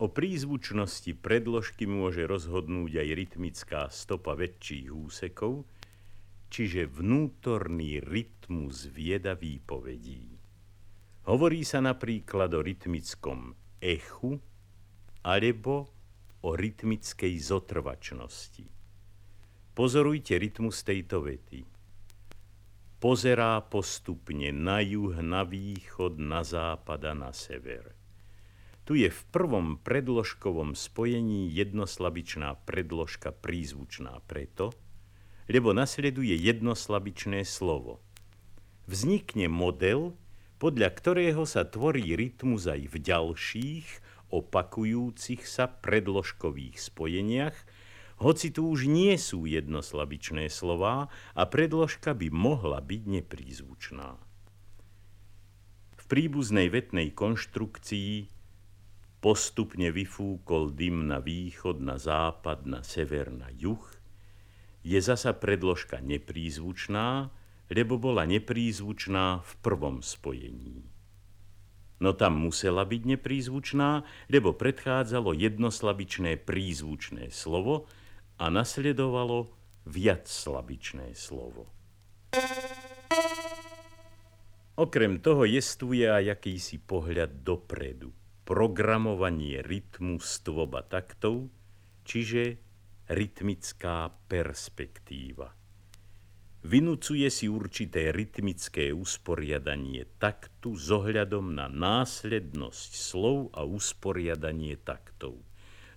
O prízvučnosti predložky môže rozhodnúť aj rytmická stopa väčších úsekov, čiže vnútorný rytmus vieda výpovedí. Hovorí sa napríklad o rytmickom echu alebo o rytmickej zotrvačnosti. Pozorujte rytmus tejto vety. Pozerá postupne na juh, na východ, na západ a na sever. Tu je v prvom predložkovom spojení jednoslabičná predložka prízvučná preto, lebo nasleduje jednoslabičné slovo. Vznikne model, podľa ktorého sa tvorí rytmus aj v ďalších, opakujúcich sa predložkových spojeniach, hoci tu už nie sú jednoslabičné slová a predložka by mohla byť neprízvučná. V príbuznej vetnej konštrukcii Postupne vyfúkol dym na východ, na západ, na sever, na juh. Je zasa predložka neprízvučná, lebo bola neprízvučná v prvom spojení. No tam musela byť neprízvučná, lebo predchádzalo jednoslabičné prízvučné slovo a nasledovalo viacslabičné slovo. Okrem toho jestuje aj akýsi pohľad dopredu programovanie rytmu stvoba taktov, čiže rytmická perspektíva. Vynucuje si určité rytmické usporiadanie taktu s ohľadom na následnosť slov a usporiadanie taktov,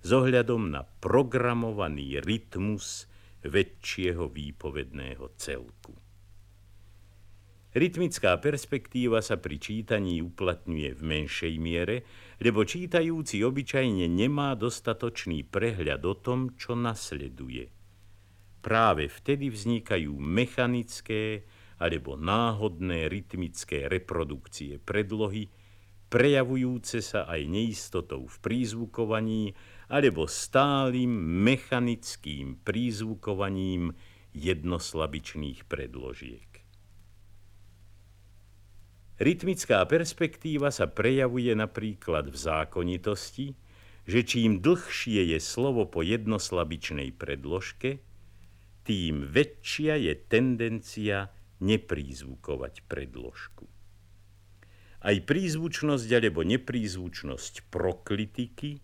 s ohľadom na programovaný rytmus väčšieho výpovedného celku. Rytmická perspektíva sa pri čítaní uplatňuje v menšej miere, lebo čítajúci obyčajne nemá dostatočný prehľad o tom, čo nasleduje. Práve vtedy vznikajú mechanické alebo náhodné rytmické reprodukcie predlohy, prejavujúce sa aj neistotou v prízvukovaní alebo stálym mechanickým prízvukovaním jednoslabičných predložiek. Rytmická perspektíva sa prejavuje napríklad v zákonitosti, že čím dlhšie je slovo po jednoslabičnej predložke, tým väčšia je tendencia neprízvukovať predložku. Aj prízvučnosť alebo neprízvučnosť proklitiky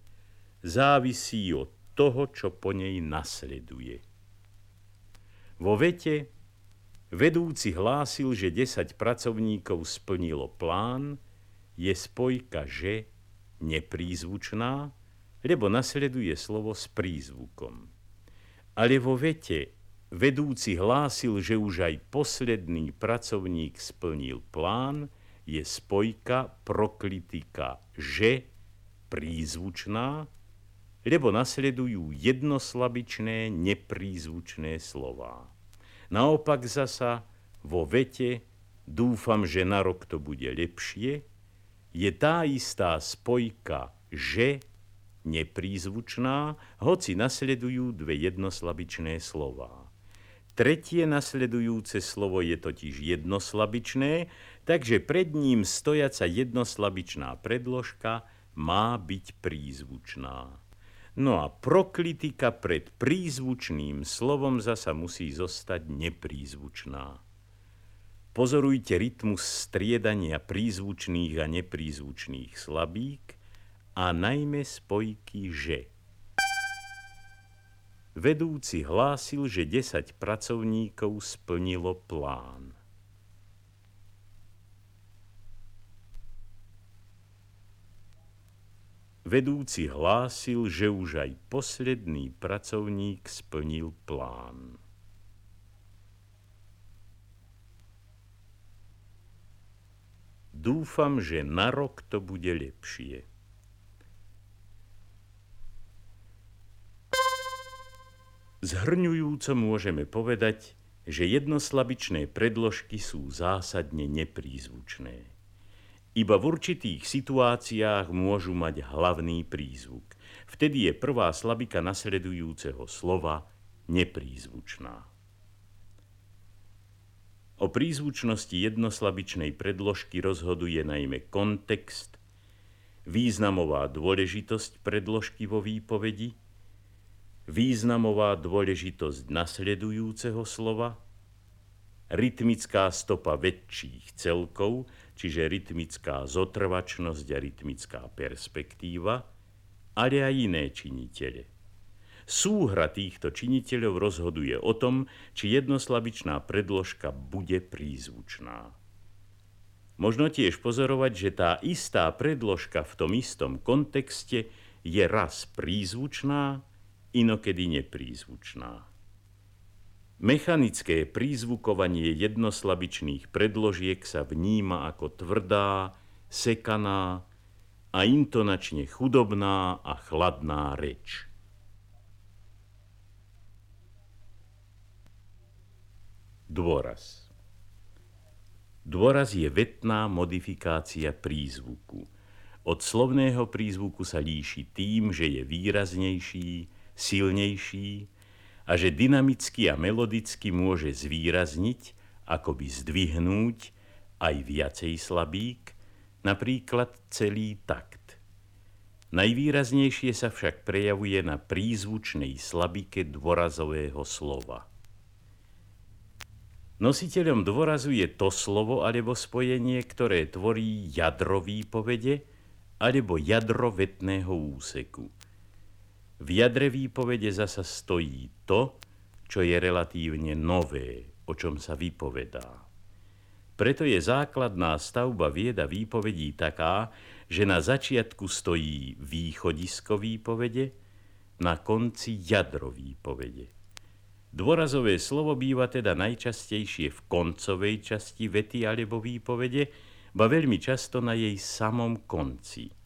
závisí od toho, čo po nej nasleduje. Vo vete Vedúci hlásil, že 10 pracovníkov splnilo plán, je spojka že neprízvučná, lebo nasleduje slovo s prízvukom. Ale vo vete vedúci hlásil, že už aj posledný pracovník splnil plán, je spojka proklitika že prízvučná, lebo nasledujú jednoslabičné neprízvučné slová. Naopak zasa vo vete dúfam, že na rok to bude lepšie, je tá istá spojka že neprízvučná, hoci nasledujú dve jednoslabičné slová. Tretie nasledujúce slovo je totiž jednoslabičné, takže pred ním stojaca jednoslabičná predložka má byť prízvučná. No a proklitika pred prízvučným slovom zasa musí zostať neprízvučná. Pozorujte rytmus striedania prízvučných a neprízvučných slabík a najmä spojky že. Vedúci hlásil, že 10 pracovníkov splnilo plán. Vedúci hlásil, že už aj posledný pracovník splnil plán. Dúfam, že na rok to bude lepšie. Zhrňujúco môžeme povedať, že jednoslabičné predložky sú zásadne neprízvučné. Iba v určitých situáciách môžu mať hlavný prízvuk. Vtedy je prvá slabika nasledujúceho slova neprízvučná. O prízvučnosti jednoslabičnej predložky rozhoduje najmä kontext, významová dôležitosť predložky vo výpovedi, významová dôležitosť nasledujúceho slova, rytmická stopa väčších celkov, čiže rytmická zotrvačnosť a rytmická perspektíva, ale aj iné činitele. Súhra týchto činiteľov rozhoduje o tom, či jednoslabičná predložka bude prízvučná. Možno tiež pozorovať, že tá istá predložka v tom istom kontexte je raz prízvučná, inokedy neprízvučná. Mechanické prízvukovanie jednoslabičných predložiek sa vníma ako tvrdá, sekaná a intonačne chudobná a chladná reč. Dôraz Dôraz je vetná modifikácia prízvuku. Od slovného prízvuku sa líši tým, že je výraznejší, silnejší a že dynamicky a melodicky môže zvýrazniť, akoby zdvihnúť aj viacej slabík, napríklad celý takt. Najvýraznejšie sa však prejavuje na prízvučnej slabike dôrazového slova. Nositeľom dôrazu je to slovo alebo spojenie, ktoré tvorí jadro výpovede alebo jadro vetného úseku. V jadre výpovede zasa stojí to, čo je relatívne nové, o čom sa vypovedá. Preto je základná stavba vieda výpovedí taká, že na začiatku stojí východisko výpovede, na konci jadro výpovede. Dôrazové slovo býva teda najčastejšie v koncovej časti vety alebo výpovede, ba veľmi často na jej samom konci.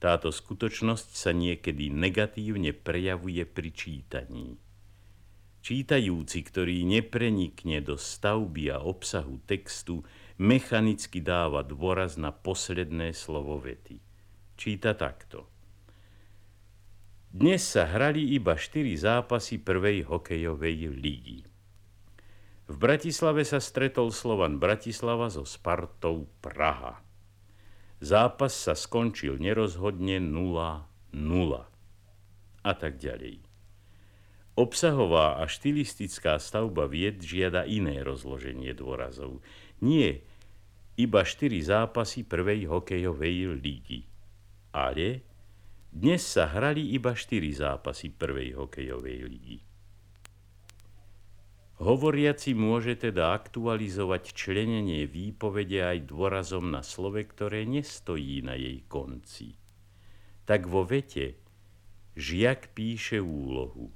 Táto skutočnosť sa niekedy negatívne prejavuje pri čítaní. Čítajúci, ktorý neprenikne do stavby a obsahu textu, mechanicky dáva dôraz na posledné slovo vety. Číta takto. Dnes sa hrali iba 4 zápasy prvej hokejovej lígy. V Bratislave sa stretol Slovan Bratislava so Spartou Praha. Zápas sa skončil nerozhodne 0-0 a tak ďalej. Obsahová a štilistická stavba vied žiada iné rozloženie dôrazov. Nie iba 4 zápasy prvej hokejovej lígy, ale dnes sa hrali iba 4 zápasy prvej hokejovej ligy. Hovoriaci môže teda aktualizovať členenie výpovede aj dôrazom na slove, ktoré nestojí na jej konci. Tak vo vete žiak píše úlohu.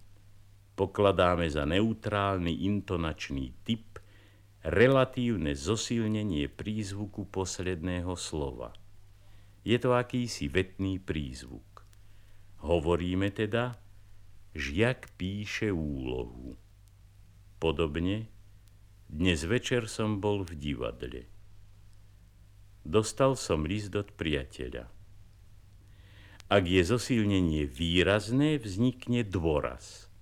Pokladáme za neutrálny intonačný typ relatívne zosilnenie prízvuku posledného slova. Je to akýsi vetný prízvuk. Hovoríme teda, žiak píše úlohu. Podobne, dnes večer som bol v divadle. Dostal som list od priateľa. Ak je zosilnenie výrazné, vznikne dôraz.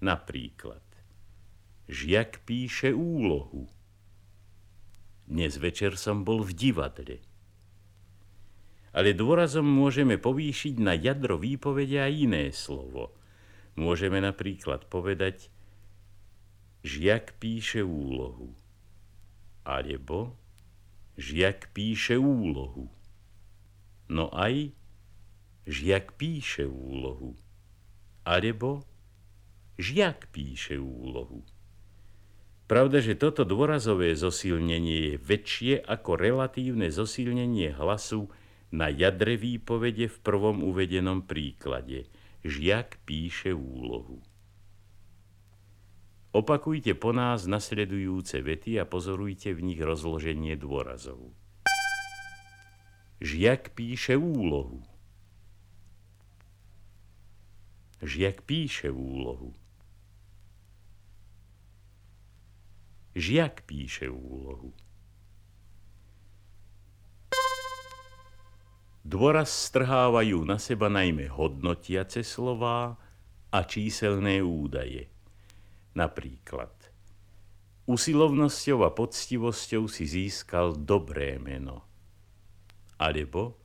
Napríklad, žiak píše úlohu. Dnes večer som bol v divadle ale dôrazom môžeme povýšiť na jadro výpovede aj iné slovo. Môžeme napríklad povedať, žiak píše úlohu, alebo žiak píše úlohu. No aj žiak píše úlohu, alebo žiak píše úlohu. Pravda, že toto dôrazové zosilnenie je väčšie ako relatívne zosilnenie hlasu na jadre výpovede v prvom uvedenom príklade. Žiak píše úlohu. Opakujte po nás nasledujúce vety a pozorujte v nich rozloženie dôrazov. Žiak píše úlohu. Žiak píše úlohu. Žiak píše úlohu. Dôraz strhávajú na seba najmä hodnotiace slová a číselné údaje. Napríklad, usilovnosťou a poctivosťou si získal dobré meno. Alebo,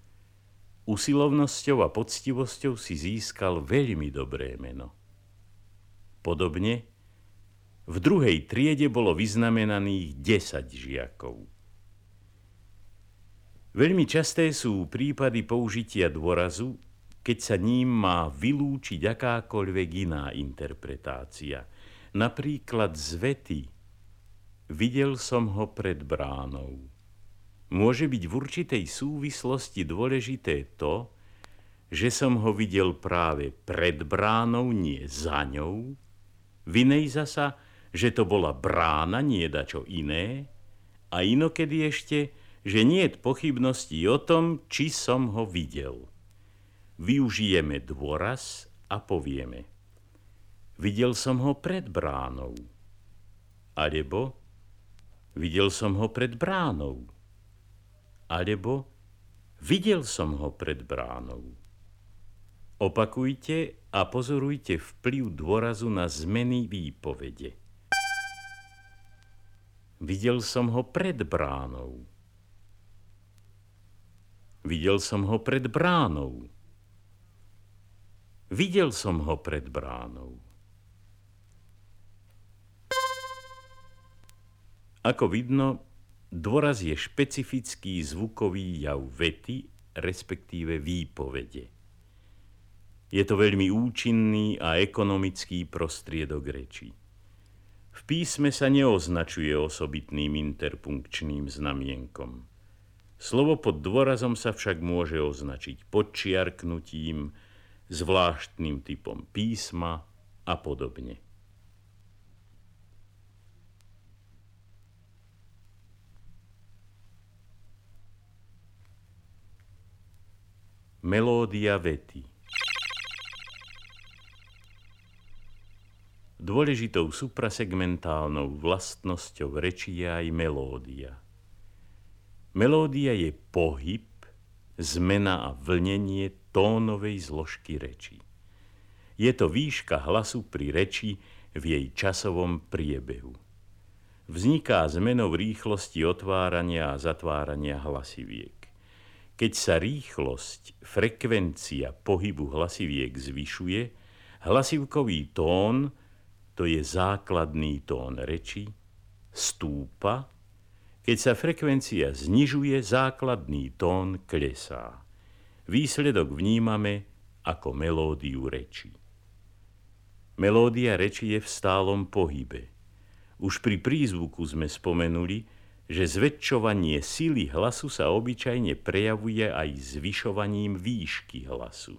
Usilovnosťou a poctivosťou si získal veľmi dobré meno. Podobne v druhej triede bolo vyznamenaných 10 žiakov. Veľmi časté sú prípady použitia dôrazu, keď sa ním má vylúčiť akákoľvek iná interpretácia. Napríklad z vety Videl som ho pred bránou môže byť v určitej súvislosti dôležité to, že som ho videl práve pred bránou, nie za ňou. V inej zasa, že to bola brána, nie dačo iné. A inokedy ešte, že nie je pochybností o tom, či som ho videl. Využijeme dôraz a povieme. Videl som ho pred bránou. Alebo videl som ho pred bránou alebo videl som ho pred bránou. Opakujte a pozorujte vplyv dôrazu na zmeny výpovede. Videl som ho pred bránou. Videl som ho pred bránou. Videl som ho pred bránou. Ako vidno, Dôraz je špecifický zvukový jav vety, respektíve výpovede. Je to veľmi účinný a ekonomický prostriedok reči. V písme sa neoznačuje osobitným interpunkčným znamienkom. Slovo pod dôrazom sa však môže označiť podčiarknutím, zvláštnym typom písma a podobne. Melódia vety Dôležitou suprasegmentálnou vlastnosťou reči je aj melódia. Melódia je pohyb, zmena a vlnenie tónovej zložky reči. Je to výška hlasu pri reči v jej časovom priebehu. Vzniká zmenou rýchlosti otvárania a zatvárania hlasiviek. Keď sa rýchlosť, frekvencia pohybu hlasiviek zvyšuje, hlasivkový tón, to je základný tón reči, stúpa, keď sa frekvencia znižuje, základný tón klesá. Výsledok vnímame ako melódiu reči. Melódia reči je v stálom pohybe. Už pri prízvuku sme spomenuli, že zväčšovanie sily hlasu sa obyčajne prejavuje aj zvyšovaním výšky hlasu.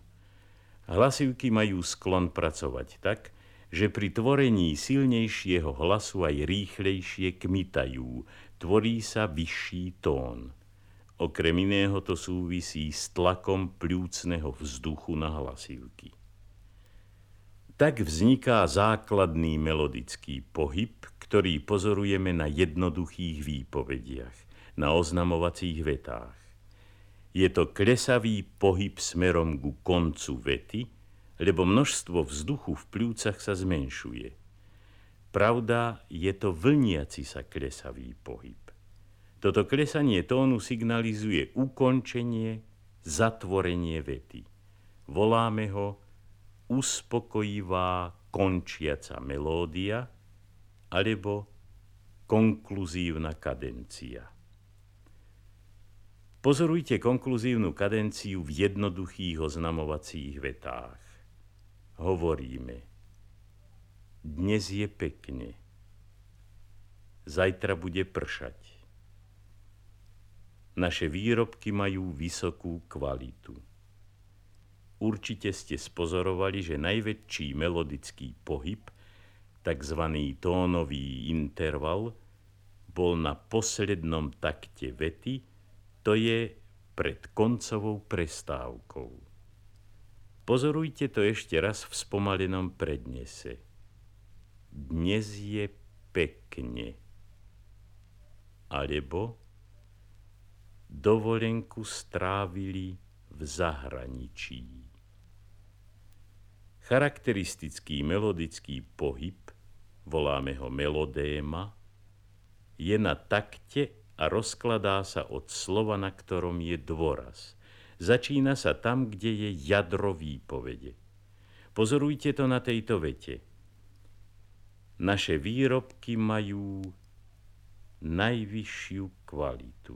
Hlasivky majú sklon pracovať tak, že pri tvorení silnejšieho hlasu aj rýchlejšie kmitajú, tvorí sa vyšší tón. Okrem iného to súvisí s tlakom pľúcneho vzduchu na hlasivky. Tak vzniká základný melodický pohyb, ktorý pozorujeme na jednoduchých výpovediach, na oznamovacích vetách. Je to klesavý pohyb smerom ku koncu vety, lebo množstvo vzduchu v pľúcach sa zmenšuje. Pravda, je to vlniaci sa klesavý pohyb. Toto klesanie tónu signalizuje ukončenie, zatvorenie vety. Voláme ho uspokojivá končiaca melódia alebo konkluzívna kadencia. Pozorujte konkluzívnu kadenciu v jednoduchých oznamovacích vetách. Hovoríme, dnes je pekne, zajtra bude pršať. Naše výrobky majú vysokú kvalitu. Určite ste spozorovali, že najväčší melodický pohyb, tzv. tónový interval, bol na poslednom takte vety, to je pred koncovou prestávkou. Pozorujte to ešte raz v spomalenom prednese. Dnes je pekne. Alebo dovolenku strávili v zahraničí. Charakteristický melodický pohyb, voláme ho melodéma, je na takte a rozkladá sa od slova, na ktorom je dôraz. Začína sa tam, kde je jadro výpovede. Pozorujte to na tejto vete. Naše výrobky majú najvyššiu kvalitu.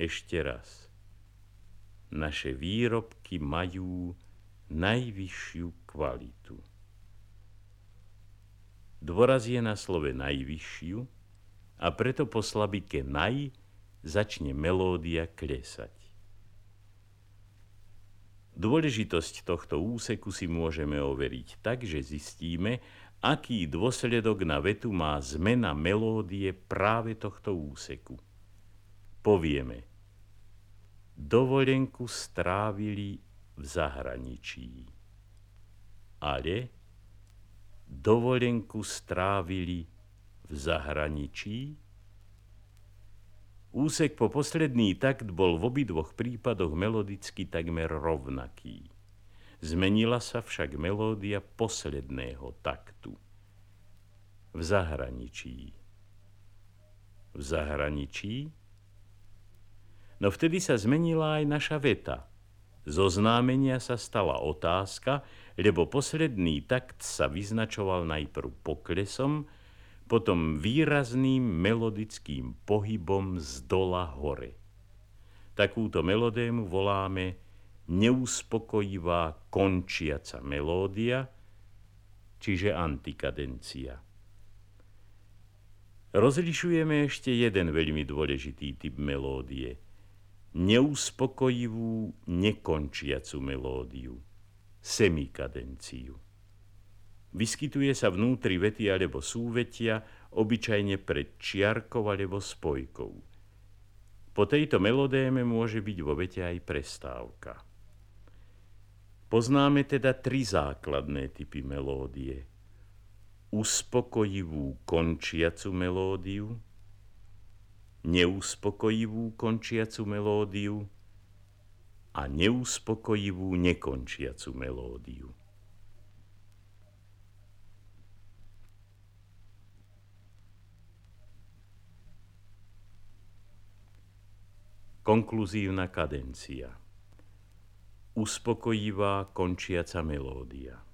Ešte raz. Naše výrobky majú najvyššiu kvalitu. Dôraz je na slove najvyššiu a preto po slabike naj začne melódia klesať. Dôležitosť tohto úseku si môžeme overiť tak, že zistíme, aký dôsledok na vetu má zmena melódie práve tohto úseku. Povieme, dovolenku strávili v zahraničí, ale dovolenku strávili v zahraničí Úsek po posledný takt bol v obidvoch prípadoch melodicky takmer rovnaký. Zmenila sa však melódia posledného taktu. V zahraničí. V zahraničí? No vtedy sa zmenila aj naša veta. Zo známenia sa stala otázka, lebo posledný takt sa vyznačoval najprv poklesom, potom výrazným melodickým pohybom z dola hore. Takúto melodému voláme neuspokojivá končiaca melódia, čiže antikadencia. Rozlišujeme ešte jeden veľmi dôležitý typ melódie. Neuspokojivú, nekončiacu melódiu. Semikadenciu. Vyskytuje sa vnútri vety alebo súvetia, obyčajne pred čiarkou alebo spojkou. Po tejto melodéme môže byť vo vete aj prestávka. Poznáme teda tri základné typy melódie. Uspokojivú končiacu melódiu, neuspokojivú končiacu melódiu a neuspokojivú nekončiacu melódiu. Konkluzívna kadencia. Uspokojivá končiaca melódia.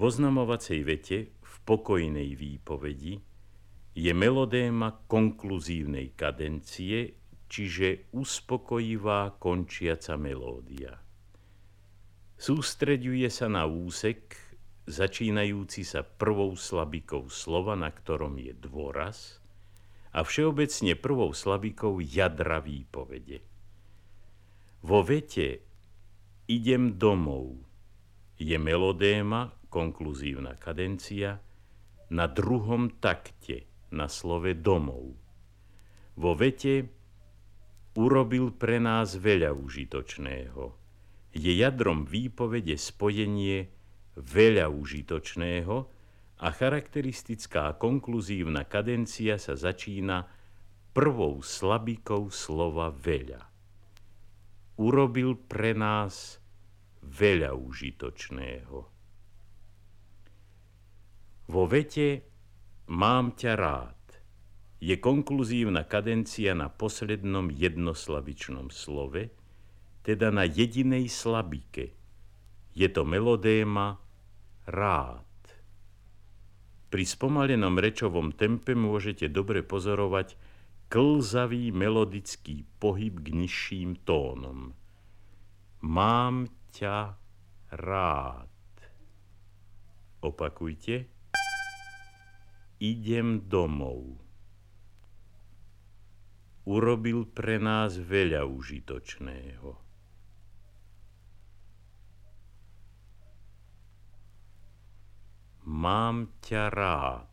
V oznamovacej vete v pokojnej výpovedi je melodéma konkluzívnej kadencie, čiže uspokojivá končiaca melódia. Sústreďuje sa na úsek, začínajúci sa prvou slabikou slova, na ktorom je dôraz, a všeobecne prvou slabikou jadra výpovede. Vo vete idem domov je melodéma, konkluzívna kadencia, na druhom takte, na slove domov. Vo vete urobil pre nás veľa užitočného. Je jadrom výpovede spojenie veľa užitočného, a charakteristická konkluzívna kadencia sa začína prvou slabikou slova veľa. Urobil pre nás veľa užitočného. Vo vete mám ťa rád je konkluzívna kadencia na poslednom jednoslabičnom slove, teda na jedinej slabike. Je to melodéma rád. Pri spomalenom rečovom tempe môžete dobre pozorovať klzavý melodický pohyb k nižším tónom. Mám ťa rád. Opakujte. Idem domov. Urobil pre nás veľa užitočného. Mám ťa rád.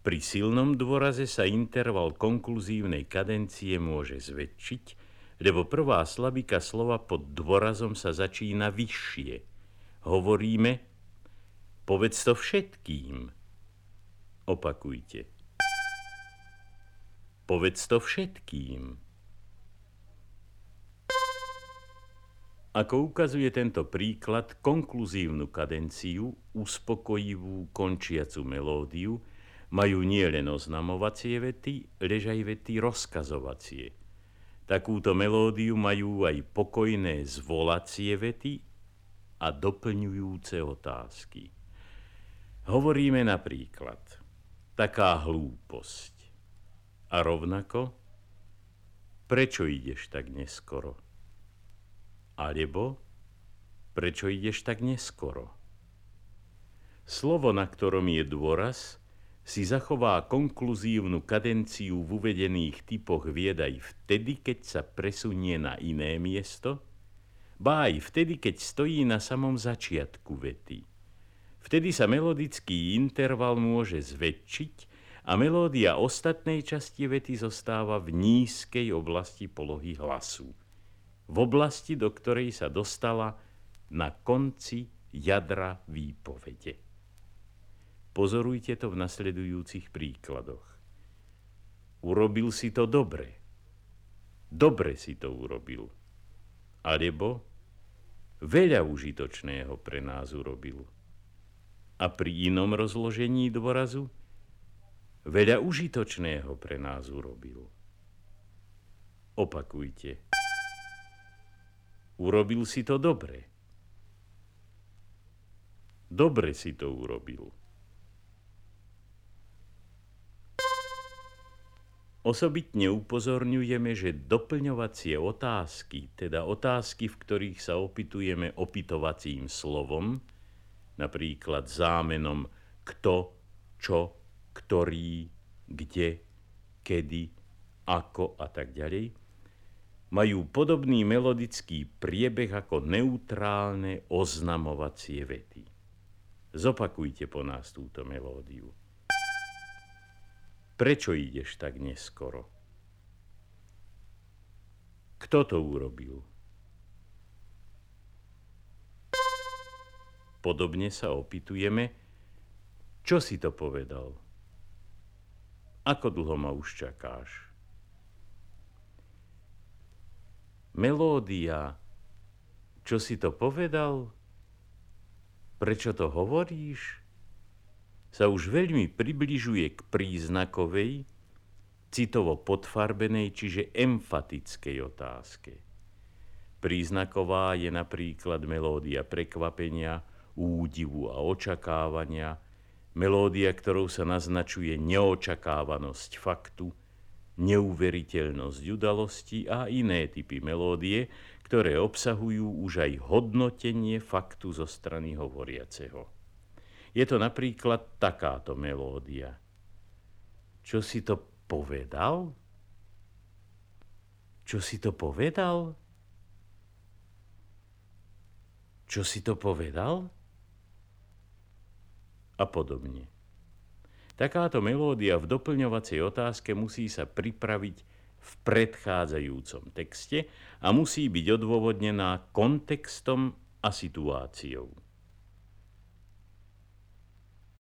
Pri silnom dôraze sa interval konkluzívnej kadencie môže zväčšiť, lebo prvá slabika slova pod dôrazom sa začína vyššie. Hovoríme, povedz to všetkým. Opakujte. Povedz to všetkým. Ako ukazuje tento príklad, konkluzívnu kadenciu, uspokojivú končiacu melódiu, majú nielen oznamovacie vety, lež aj vety rozkazovacie. Takúto melódiu majú aj pokojné zvolacie vety a doplňujúce otázky. Hovoríme napríklad, taká hlúposť. A rovnako, prečo ideš tak neskoro? Alebo prečo ideš tak neskoro? Slovo, na ktorom je dôraz, si zachová konkluzívnu kadenciu v uvedených typoch vied aj vtedy, keď sa presunie na iné miesto, ba aj vtedy, keď stojí na samom začiatku vety. Vtedy sa melodický interval môže zväčšiť a melódia ostatnej časti vety zostáva v nízkej oblasti polohy hlasu v oblasti, do ktorej sa dostala na konci jadra výpovede. Pozorujte to v nasledujúcich príkladoch. Urobil si to dobre. Dobre si to urobil. Alebo veľa užitočného pre nás urobil. A pri inom rozložení dôrazu veľa užitočného pre nás urobil. Opakujte. Urobil si to dobre. Dobre si to urobil. Osobitne upozorňujeme, že doplňovacie otázky, teda otázky, v ktorých sa opitujeme opytovacím slovom, napríklad zámenom kto, čo, ktorý, kde, kedy, ako a tak ďalej, majú podobný melodický priebeh ako neutrálne oznamovacie vety. Zopakujte po nás túto melódiu. Prečo ideš tak neskoro? Kto to urobil? Podobne sa opýtujeme, čo si to povedal? Ako dlho ma už čakáš? melódia. Čo si to povedal? Prečo to hovoríš? Sa už veľmi približuje k príznakovej, citovo podfarbenej, čiže emfatickej otázke. Príznaková je napríklad melódia prekvapenia, údivu a očakávania, melódia, ktorou sa naznačuje neočakávanosť faktu, neuveriteľnosť udalosti a iné typy melódie, ktoré obsahujú už aj hodnotenie faktu zo strany hovoriaceho. Je to napríklad takáto melódia. Čo si to povedal? Čo si to povedal? Čo si to povedal? A podobne. Takáto melódia v doplňovacej otázke musí sa pripraviť v predchádzajúcom texte a musí byť odôvodnená kontextom a situáciou.